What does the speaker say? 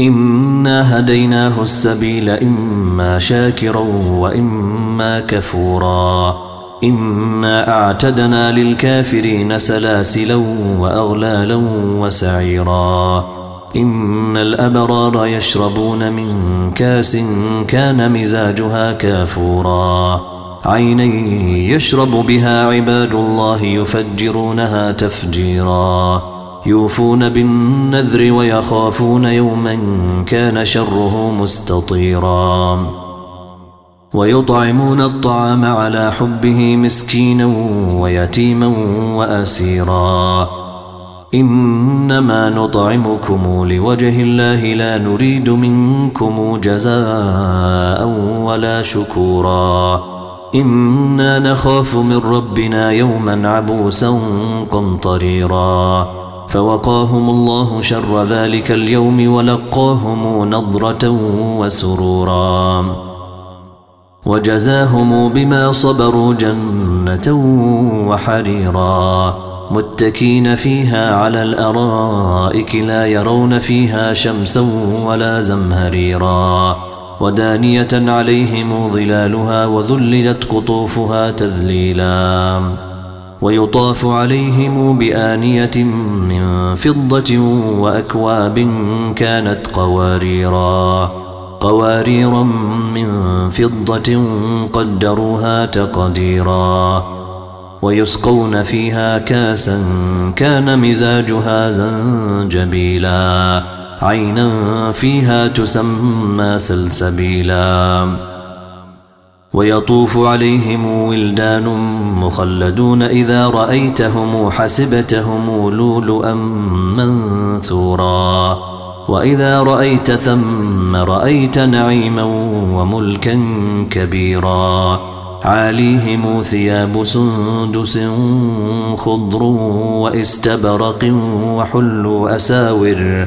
إنا هديناه السبيل إما شاكرا وإما كفورا إنا أعتدنا للكافرين سلاسلا وأغلالا وسعيرا إن الأبرار يشربون من كاس كان مزاجها كافورا عينا يشرب بها عباد الله يفجرونها تفجيرا يوفون بالنذر ويخافون يوما كان شره مستطيرا. ويطعمون الطعام على حبه مسكينا ويتيما وأسيرا. إنما نطعمكم لوجه الله لا نريد منكم جزاء ولا شكورا. إنا نخاف من ربنا يوما عبوسا قنطريرا. فوقاهم الله شر ذلك اليوم ولقاهم نضرة وسرورا. وجزاهم بما صبروا جنة وحريرا. متكين فيها على الأرائك لا يرون فيها شمسا ولا زمهريرا. ودانية عليهم ظلالها وذللت قطوفها تذليلا. ويطاف عليهم بآنية من فضة وأكواب كانت قواريرا. قواريرا من فضة قدروها تقديرا. ويسقون فيها كاسا كان مزاجها زنجبيلا. عينا فيها تسمى سلسبيلا. ويطوف عليهم ولدان مخلدون إذا رأيتهم حسبتهم لولؤا منثورا. وإذا رأيت ثم رأيت نعيما وملكا كبيرا. عاليهم ثياب سندس خضر وإستبرق وحلوا أساور